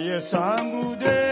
काय सांगू देवा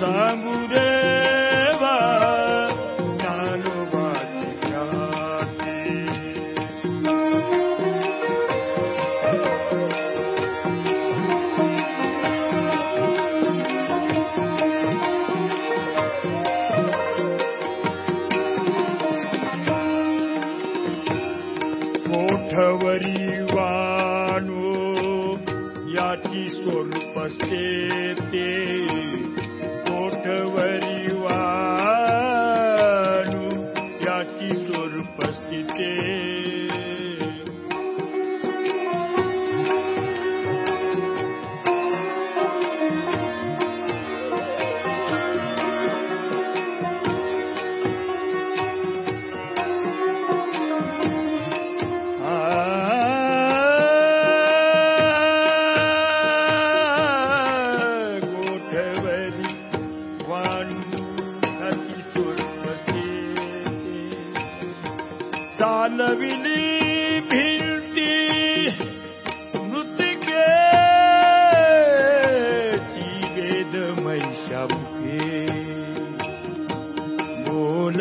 Samu कोठवरी वाणू याची स्वरूप ते कोठवरी वाणू याची स्वरूप ತಾಲವಿಲಿ ಭಿಲ್ಟಿ ನೃತ್ಯಕ್ಕೆ ಜೀವೇದ ಮೈ ಶಬ್ಕೆ ಬೋಲ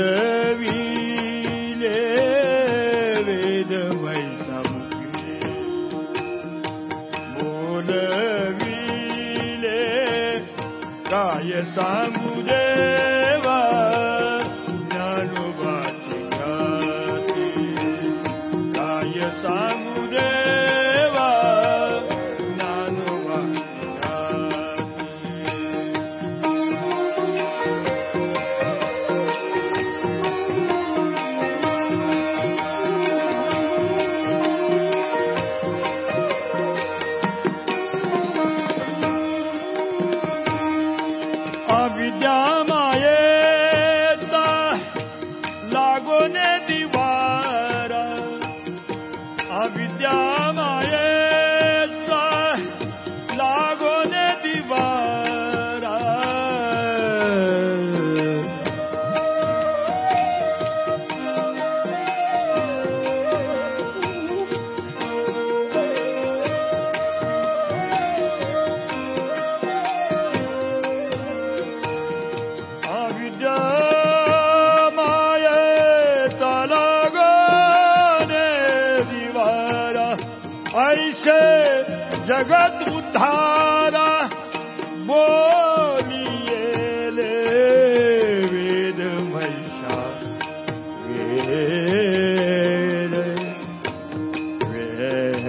ऐसे जगत उद्धारा बोलिएले वेद महिषा वेद वेद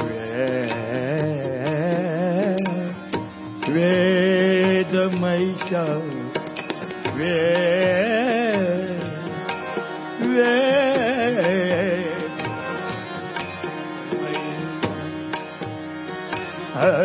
वेद वेद महिषा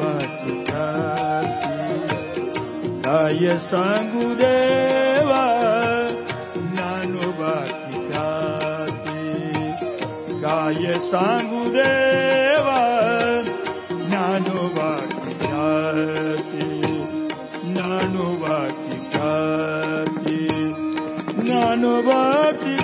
बाकी काय सांगू देवा, नानो बाकी खाती काय सांगू देवा, नानो बाकी नानो बाकी खाती नानो बाकी